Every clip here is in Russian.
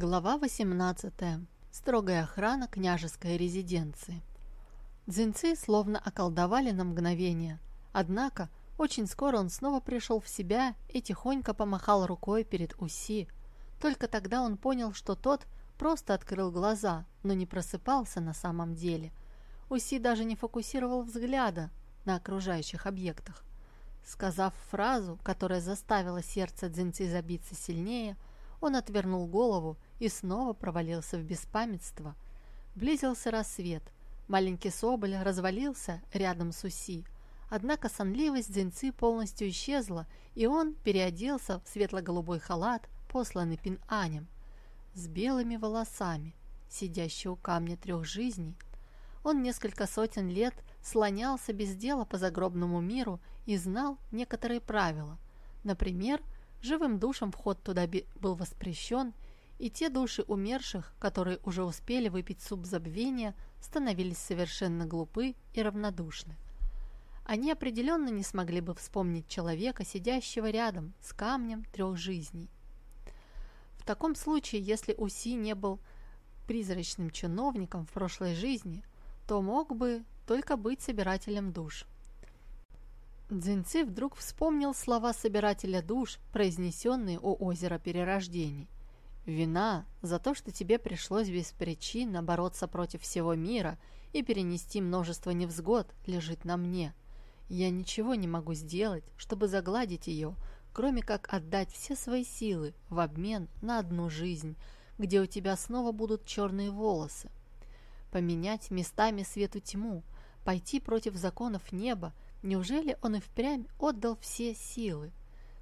Глава 18. Строгая охрана княжеской резиденции. Дзинцы словно околдовали на мгновение. Однако, очень скоро он снова пришел в себя и тихонько помахал рукой перед Уси. Только тогда он понял, что тот просто открыл глаза, но не просыпался на самом деле. Уси даже не фокусировал взгляда на окружающих объектах. Сказав фразу, которая заставила сердце Дзинцы забиться сильнее, он отвернул голову и снова провалился в беспамятство. Близился рассвет. Маленький соболь развалился рядом с Уси. Однако сонливость Дзинцы полностью исчезла, и он переоделся в светло-голубой халат, посланный Пин-Анем, с белыми волосами, сидящий у камня трех жизней. Он несколько сотен лет слонялся без дела по загробному миру и знал некоторые правила. Например, живым душам вход туда был воспрещен, и те души умерших, которые уже успели выпить суп забвения, становились совершенно глупы и равнодушны. Они определенно не смогли бы вспомнить человека, сидящего рядом с камнем трех жизней. В таком случае, если Уси не был призрачным чиновником в прошлой жизни, то мог бы только быть собирателем душ. Дзиньци вдруг вспомнил слова собирателя душ, произнесенные у озера перерождений. Вина за то, что тебе пришлось без причин бороться против всего мира и перенести множество невзгод, лежит на мне. Я ничего не могу сделать, чтобы загладить ее, кроме как отдать все свои силы в обмен на одну жизнь, где у тебя снова будут черные волосы. Поменять местами свету тьму, пойти против законов неба, неужели он и впрямь отдал все силы?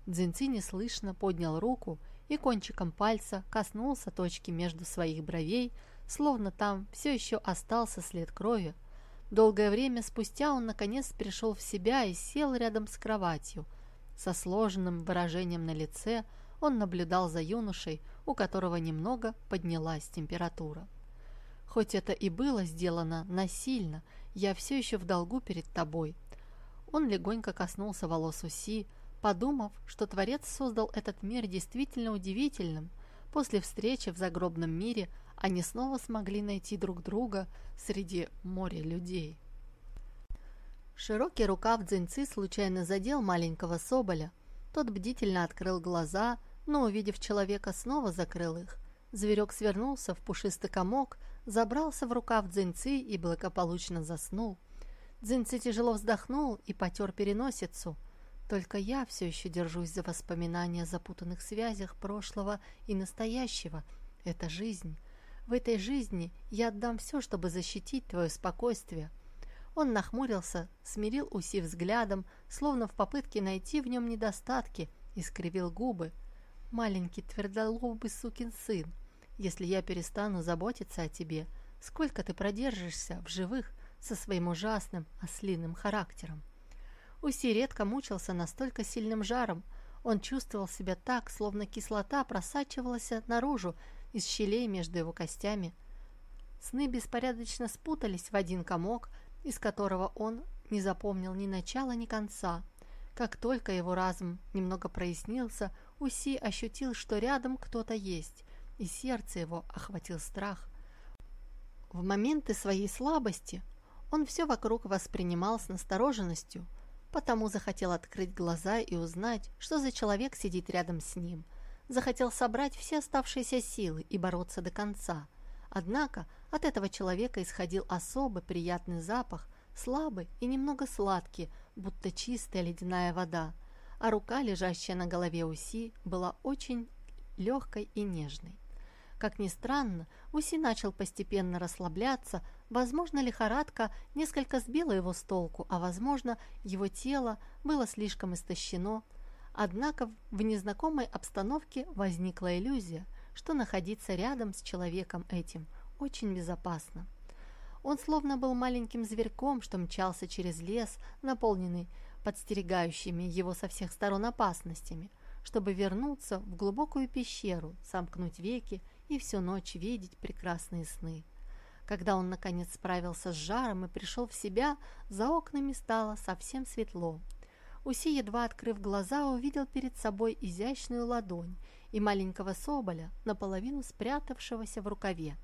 Дзинци неслышно поднял руку и кончиком пальца коснулся точки между своих бровей, словно там все еще остался след крови. Долгое время спустя он наконец пришел в себя и сел рядом с кроватью. Со сложенным выражением на лице он наблюдал за юношей, у которого немного поднялась температура. «Хоть это и было сделано насильно, я все еще в долгу перед тобой». Он легонько коснулся волос Уси, подумав, что Творец создал этот мир действительно удивительным. После встречи в загробном мире они снова смогли найти друг друга среди моря людей. Широкий рукав дзиньцы случайно задел маленького соболя. Тот бдительно открыл глаза, но, увидев человека, снова закрыл их. Зверек свернулся в пушистый комок, забрался в рукав дзиньцы и благополучно заснул. Дзиньцы тяжело вздохнул и потер переносицу – только я все еще держусь за воспоминания о запутанных связях прошлого и настоящего. Это жизнь. В этой жизни я отдам все, чтобы защитить твое спокойствие. Он нахмурился, смирил Уси взглядом, словно в попытке найти в нем недостатки, и скривил губы. «Маленький твердолобый сукин сын, если я перестану заботиться о тебе, сколько ты продержишься в живых со своим ужасным ослиным характером?» Уси редко мучился настолько сильным жаром. Он чувствовал себя так, словно кислота просачивалась наружу из щелей между его костями. Сны беспорядочно спутались в один комок, из которого он не запомнил ни начала, ни конца. Как только его разум немного прояснился, Уси ощутил, что рядом кто-то есть, и сердце его охватил страх. В моменты своей слабости он все вокруг воспринимал с настороженностью, потому захотел открыть глаза и узнать, что за человек сидит рядом с ним. Захотел собрать все оставшиеся силы и бороться до конца. Однако от этого человека исходил особый приятный запах, слабый и немного сладкий, будто чистая ледяная вода, а рука, лежащая на голове Уси, была очень легкой и нежной. Как ни странно, Уси начал постепенно расслабляться, возможно, лихорадка несколько сбила его с толку, а возможно, его тело было слишком истощено. Однако в незнакомой обстановке возникла иллюзия, что находиться рядом с человеком этим очень безопасно. Он словно был маленьким зверьком, что мчался через лес, наполненный подстерегающими его со всех сторон опасностями, чтобы вернуться в глубокую пещеру, сомкнуть веки и всю ночь видеть прекрасные сны. Когда он, наконец, справился с жаром и пришел в себя, за окнами стало совсем светло. Уси, едва открыв глаза, увидел перед собой изящную ладонь и маленького соболя, наполовину спрятавшегося в рукаве.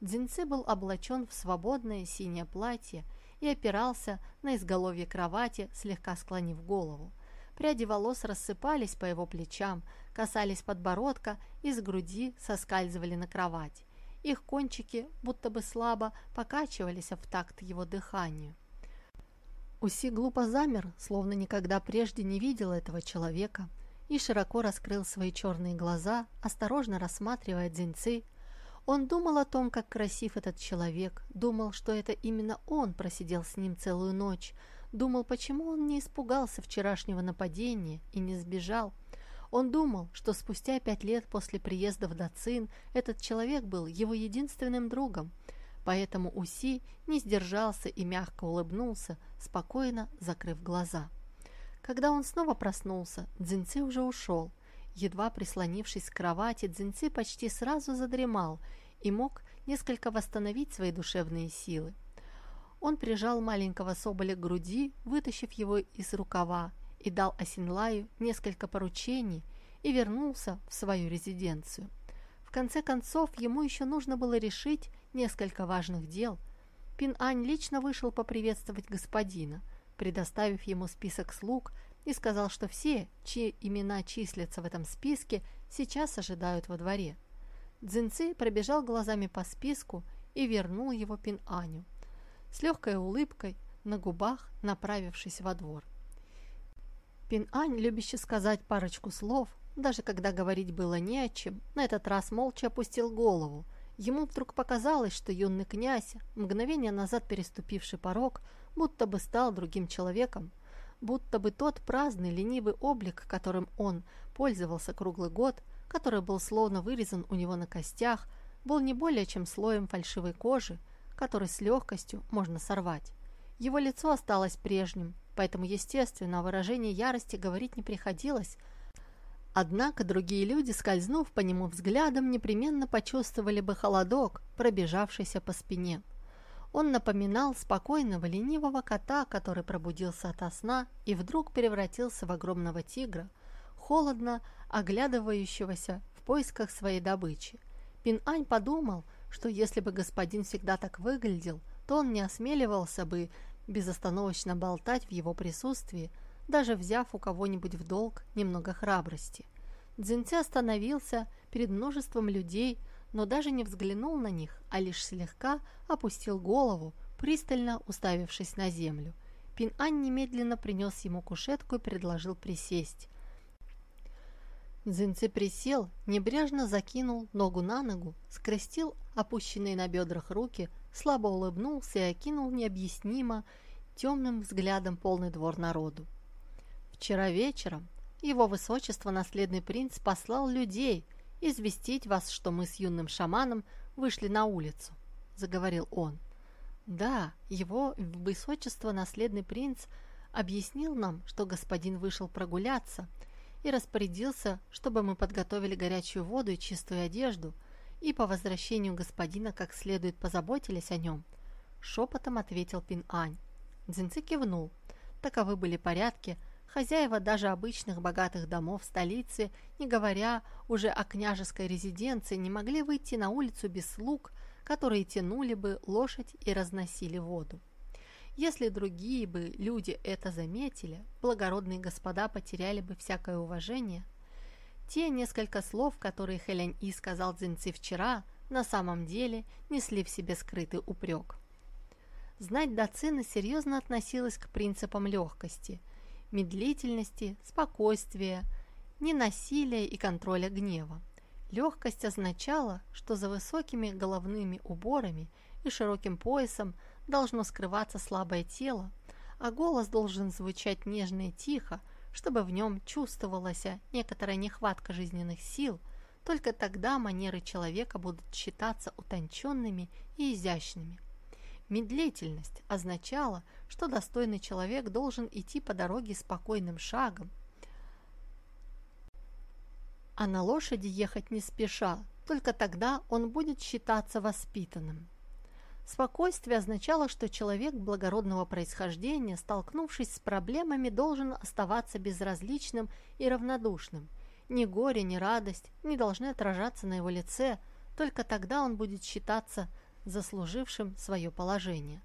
Дзинцы был облачен в свободное синее платье и опирался на изголовье кровати, слегка склонив голову. Пряди волос рассыпались по его плечам, касались подбородка и с груди соскальзывали на кровать. Их кончики будто бы слабо покачивались в такт его дыханию. Уси глупо замер, словно никогда прежде не видел этого человека, и широко раскрыл свои черные глаза, осторожно рассматривая дзиньцы. Он думал о том, как красив этот человек, думал, что это именно он просидел с ним целую ночь, думал, почему он не испугался вчерашнего нападения и не сбежал. Он думал, что спустя пять лет после приезда в Дацин этот человек был его единственным другом – Поэтому Уси не сдержался и мягко улыбнулся, спокойно закрыв глаза. Когда он снова проснулся, Дзиньци уже ушел. Едва прислонившись к кровати, Дзиньци почти сразу задремал и мог несколько восстановить свои душевные силы. Он прижал маленького соболя к груди, вытащив его из рукава, и дал Асинлаю несколько поручений и вернулся в свою резиденцию. В конце концов, ему еще нужно было решить, несколько важных дел, Пин-Ань лично вышел поприветствовать господина, предоставив ему список слуг и сказал, что все, чьи имена числятся в этом списке, сейчас ожидают во дворе. Цзиньци пробежал глазами по списку и вернул его Пин-Аню, с легкой улыбкой на губах, направившись во двор. Пин-Ань, любящий сказать парочку слов, даже когда говорить было не о чем, на этот раз молча опустил голову, Ему вдруг показалось, что юный князь, мгновение назад переступивший порог, будто бы стал другим человеком, будто бы тот праздный, ленивый облик, которым он пользовался круглый год, который был словно вырезан у него на костях, был не более чем слоем фальшивой кожи, который с легкостью можно сорвать. Его лицо осталось прежним, поэтому, естественно, о выражении ярости говорить не приходилось, Однако другие люди, скользнув по нему взглядом, непременно почувствовали бы холодок, пробежавшийся по спине. Он напоминал спокойного ленивого кота, который пробудился ото сна и вдруг превратился в огромного тигра, холодно оглядывающегося в поисках своей добычи. Пин-Ань подумал, что если бы господин всегда так выглядел, то он не осмеливался бы безостановочно болтать в его присутствии, даже взяв у кого-нибудь в долг немного храбрости. Дзиньци остановился перед множеством людей, но даже не взглянул на них, а лишь слегка опустил голову, пристально уставившись на землю. Пин-Ань немедленно принес ему кушетку и предложил присесть. Дзиньци присел, небрежно закинул ногу на ногу, скрестил опущенные на бедрах руки, слабо улыбнулся и окинул необъяснимо темным взглядом полный двор народу. Вчера вечером его высочество, наследный принц, послал людей известить вас, что мы с юным шаманом вышли на улицу, заговорил он. Да, его высочество, наследный принц, объяснил нам, что господин вышел прогуляться и распорядился, чтобы мы подготовили горячую воду и чистую одежду, и по возвращению господина как следует позаботились о нем. Шепотом ответил Пин-Ань. Дзинцы кивнул. Таковы были порядки, Хозяева даже обычных богатых домов столицы, не говоря уже о княжеской резиденции, не могли выйти на улицу без слуг, которые тянули бы лошадь и разносили воду. Если другие бы люди это заметили, благородные господа потеряли бы всякое уважение. Те несколько слов, которые Хэлянь И сказал Цзиньци вчера, на самом деле несли в себе скрытый упрек. Знать Дацина серьезно относилась к принципам легкости – медлительности, спокойствия, ненасилия и контроля гнева. Легкость означала, что за высокими головными уборами и широким поясом должно скрываться слабое тело, а голос должен звучать нежно и тихо, чтобы в нем чувствовалась некоторая нехватка жизненных сил, только тогда манеры человека будут считаться утонченными и изящными. Медлительность означала, что достойный человек должен идти по дороге спокойным шагом, а на лошади ехать не спеша, только тогда он будет считаться воспитанным. Спокойствие означало, что человек благородного происхождения, столкнувшись с проблемами, должен оставаться безразличным и равнодушным. Ни горе, ни радость не должны отражаться на его лице, только тогда он будет считаться заслужившим свое положение.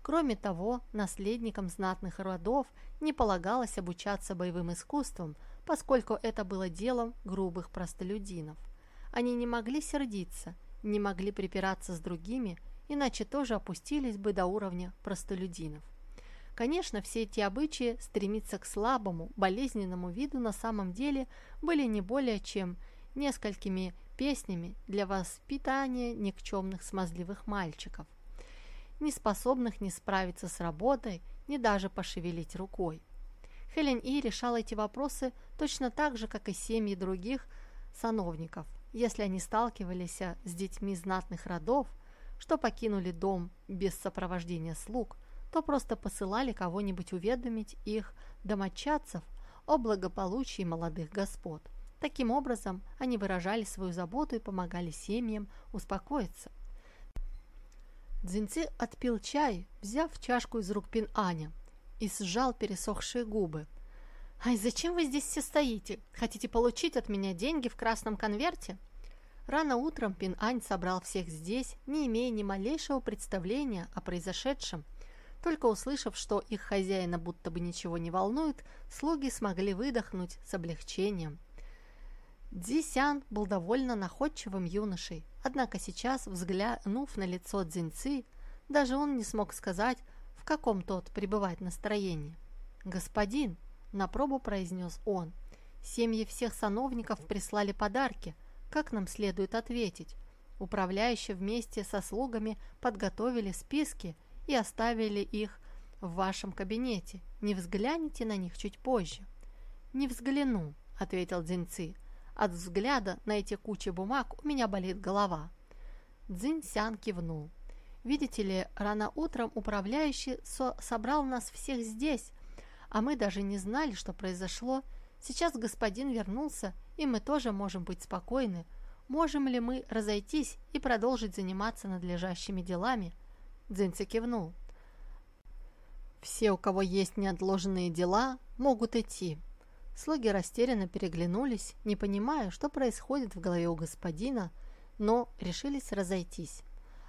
Кроме того, наследникам знатных родов не полагалось обучаться боевым искусствам, поскольку это было делом грубых простолюдинов. Они не могли сердиться, не могли припираться с другими, иначе тоже опустились бы до уровня простолюдинов. Конечно, все эти обычаи стремиться к слабому, болезненному виду на самом деле были не более чем несколькими песнями для воспитания никчемных смазливых мальчиков, не способных ни справиться с работой, ни даже пошевелить рукой. Хелен И решала эти вопросы точно так же, как и семьи других сановников. Если они сталкивались с детьми знатных родов, что покинули дом без сопровождения слуг, то просто посылали кого-нибудь уведомить их домочадцев о благополучии молодых господ. Таким образом, они выражали свою заботу и помогали семьям успокоиться. Дзинцы отпил чай, взяв чашку из рук Пин Аня, и сжал пересохшие губы. «Ай, зачем вы здесь все стоите? Хотите получить от меня деньги в красном конверте?» Рано утром Пин Ань собрал всех здесь, не имея ни малейшего представления о произошедшем. Только услышав, что их хозяина будто бы ничего не волнует, слуги смогли выдохнуть с облегчением. Цзи был довольно находчивым юношей, однако сейчас, взглянув на лицо Цзиньцы, даже он не смог сказать, в каком тот пребывает настроении. «Господин», — на пробу произнес он, — «семьи всех сановников прислали подарки, как нам следует ответить? Управляющие вместе со слугами подготовили списки и оставили их в вашем кабинете. Не взгляните на них чуть позже». «Не взгляну», — ответил Дзиньцы, — от взгляда на эти кучи бумаг у меня болит голова. Цзинь Сян кивнул. Видите ли, рано утром управляющий со собрал нас всех здесь, а мы даже не знали, что произошло. Сейчас господин вернулся, и мы тоже можем быть спокойны. Можем ли мы разойтись и продолжить заниматься надлежащими делами? Цзиньцы кивнул. Все, у кого есть неотложенные дела, могут идти. Слуги растерянно переглянулись, не понимая, что происходит в голове у господина, но решились разойтись.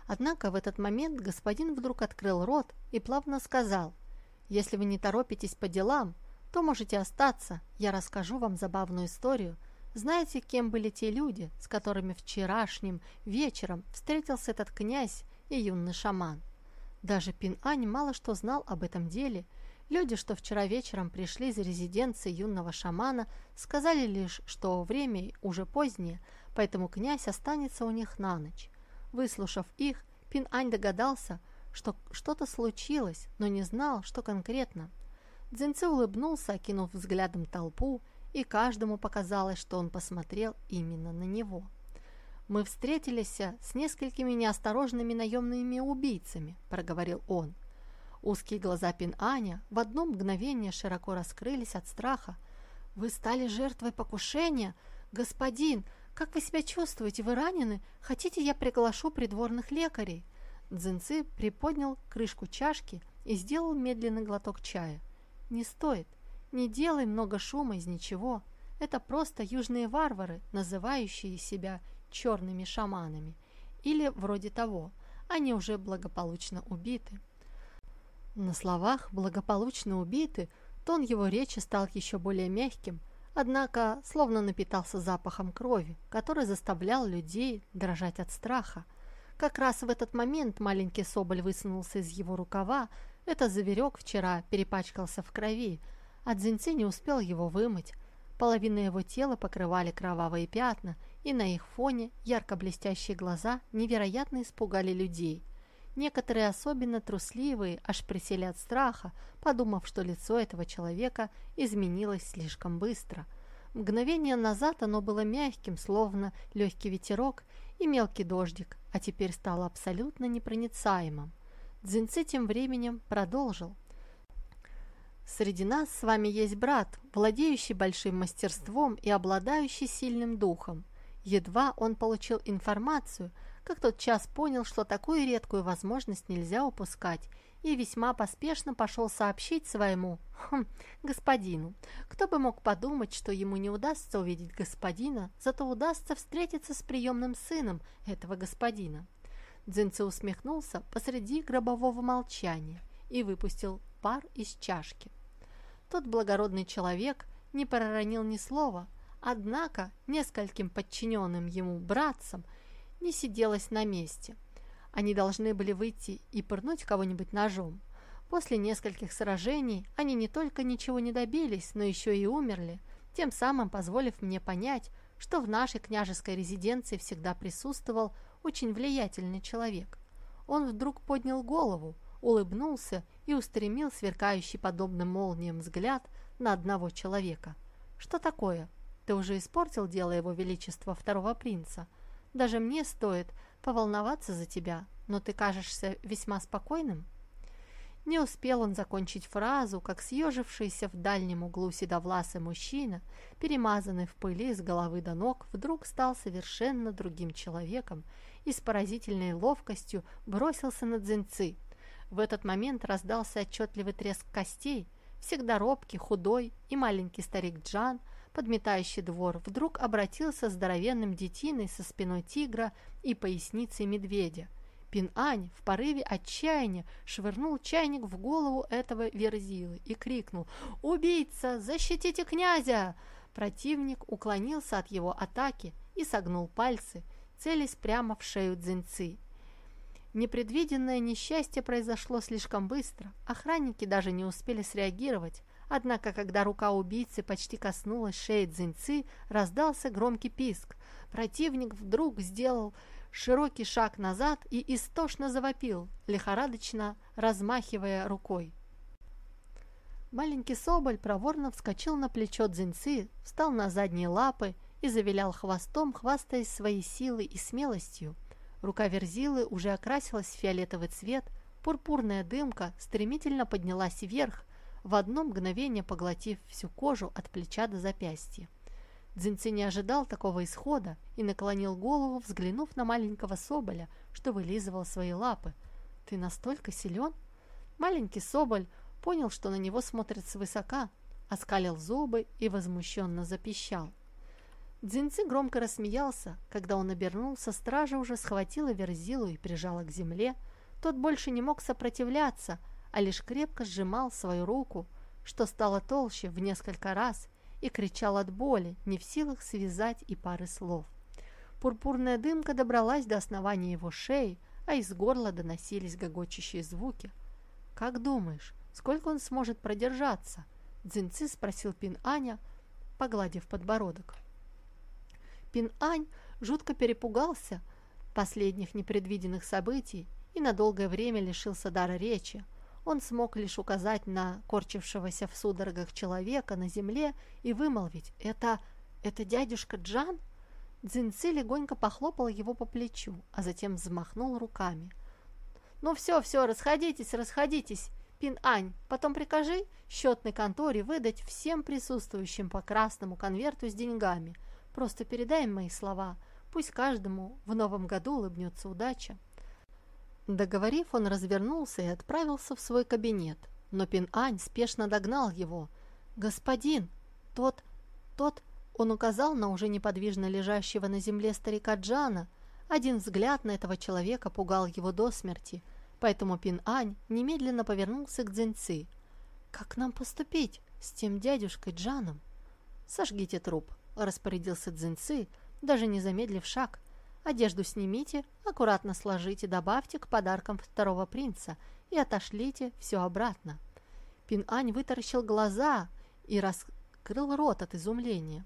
Однако в этот момент господин вдруг открыл рот и плавно сказал, «Если вы не торопитесь по делам, то можете остаться, я расскажу вам забавную историю. Знаете, кем были те люди, с которыми вчерашним вечером встретился этот князь и юный шаман?» Даже Пин-Ань мало что знал об этом деле – Люди, что вчера вечером пришли из резиденции юного шамана, сказали лишь, что время уже позднее, поэтому князь останется у них на ночь. Выслушав их, Пин-Ань догадался, что что-то случилось, но не знал, что конкретно. Дзинцы улыбнулся, окинув взглядом толпу, и каждому показалось, что он посмотрел именно на него. «Мы встретились с несколькими неосторожными наемными убийцами», – проговорил он. Узкие глаза Пин-Аня в одно мгновение широко раскрылись от страха. «Вы стали жертвой покушения? Господин, как вы себя чувствуете? Вы ранены? Хотите, я приглашу придворных лекарей?» Дзинцы приподнял крышку чашки и сделал медленный глоток чая. «Не стоит. Не делай много шума из ничего. Это просто южные варвары, называющие себя черными шаманами. Или вроде того. Они уже благополучно убиты». На словах «благополучно убиты» тон его речи стал еще более мягким, однако словно напитался запахом крови, который заставлял людей дрожать от страха. Как раз в этот момент маленький соболь высунулся из его рукава, этот зверек вчера перепачкался в крови, а Дзиньци не успел его вымыть. Половина его тела покрывали кровавые пятна, и на их фоне ярко блестящие глаза невероятно испугали людей. Некоторые особенно трусливые аж присели от страха, подумав, что лицо этого человека изменилось слишком быстро. Мгновение назад оно было мягким, словно легкий ветерок и мелкий дождик, а теперь стало абсолютно непроницаемым. Дзинцы тем временем продолжил. «Среди нас с вами есть брат, владеющий большим мастерством и обладающий сильным духом. Едва он получил информацию – как тот час понял, что такую редкую возможность нельзя упускать, и весьма поспешно пошел сообщить своему хм, господину. Кто бы мог подумать, что ему не удастся увидеть господина, зато удастся встретиться с приемным сыном этого господина. Дзинцы усмехнулся посреди гробового молчания и выпустил пар из чашки. Тот благородный человек не проронил ни слова, однако нескольким подчиненным ему братцам – не сиделась на месте. Они должны были выйти и пырнуть кого-нибудь ножом. После нескольких сражений они не только ничего не добились, но еще и умерли, тем самым позволив мне понять, что в нашей княжеской резиденции всегда присутствовал очень влиятельный человек. Он вдруг поднял голову, улыбнулся и устремил сверкающий подобным молниям взгляд на одного человека. «Что такое? Ты уже испортил дело его величества второго принца?» Даже мне стоит поволноваться за тебя, но ты кажешься весьма спокойным». Не успел он закончить фразу, как съежившийся в дальнем углу седовласый мужчина, перемазанный в пыли с головы до ног, вдруг стал совершенно другим человеком и с поразительной ловкостью бросился на дзинцы. В этот момент раздался отчетливый треск костей. Всегда робкий, худой и маленький старик Джан – подметающий двор, вдруг обратился здоровенным детиной со спиной тигра и поясницей медведя. Пин-Ань в порыве отчаяния швырнул чайник в голову этого верзилы и крикнул «Убийца! Защитите князя!» Противник уклонился от его атаки и согнул пальцы, целясь прямо в шею дзинцы. Непредвиденное несчастье произошло слишком быстро, охранники даже не успели среагировать, Однако, когда рука убийцы почти коснулась шеи Дзиньцы, раздался громкий писк. Противник вдруг сделал широкий шаг назад и истошно завопил, лихорадочно размахивая рукой. Маленький соболь проворно вскочил на плечо Дзиньцы, встал на задние лапы и завилял хвостом, хвастаясь своей силой и смелостью. Рука Верзилы уже окрасилась в фиолетовый цвет, пурпурная дымка стремительно поднялась вверх, в одно мгновение поглотив всю кожу от плеча до запястья. Дзинци не ожидал такого исхода и наклонил голову, взглянув на маленького соболя, что вылизывал свои лапы. «Ты настолько силен?» Маленький соболь понял, что на него смотрят свысока, оскалил зубы и возмущенно запищал. Дзинцы громко рассмеялся. Когда он обернулся, стража уже схватила Верзилу и прижала к земле. Тот больше не мог сопротивляться, а лишь крепко сжимал свою руку, что стало толще в несколько раз, и кричал от боли, не в силах связать и пары слов. Пурпурная дымка добралась до основания его шеи, а из горла доносились гогочущие звуки. «Как думаешь, сколько он сможет продержаться?» Дзинцы спросил Пин-Аня, погладив подбородок. Пин-Ань жутко перепугался последних непредвиденных событий и на долгое время лишился дара речи, он смог лишь указать на корчившегося в судорогах человека на земле и вымолвить «Это... это дядюшка Джан?» Дзинцы легонько похлопал его по плечу, а затем взмахнул руками. «Ну все, все, расходитесь, расходитесь, Пин-Ань, потом прикажи счетной конторе выдать всем присутствующим по красному конверту с деньгами. Просто передай мои слова, пусть каждому в новом году улыбнется удача». Договорив, он развернулся и отправился в свой кабинет, но Пин-Ань спешно догнал его. «Господин, тот, тот...» Он указал на уже неподвижно лежащего на земле старика Джана. Один взгляд на этого человека пугал его до смерти, поэтому Пин-Ань немедленно повернулся к Цзиньци. «Как нам поступить с тем дядюшкой Джаном?» «Сожгите труп», — распорядился Цзиньци, даже не замедлив шаг, Одежду снимите, аккуратно сложите, добавьте к подаркам второго принца и отошлите все обратно. Пин-Ань вытаращил глаза и раскрыл рот от изумления.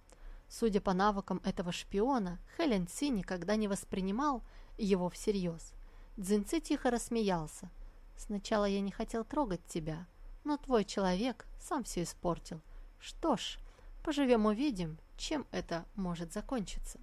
Судя по навыкам этого шпиона, Хэлен Ци никогда не воспринимал его всерьез. Цзиньци тихо рассмеялся. «Сначала я не хотел трогать тебя, но твой человек сам все испортил. Что ж, поживем увидим, чем это может закончиться».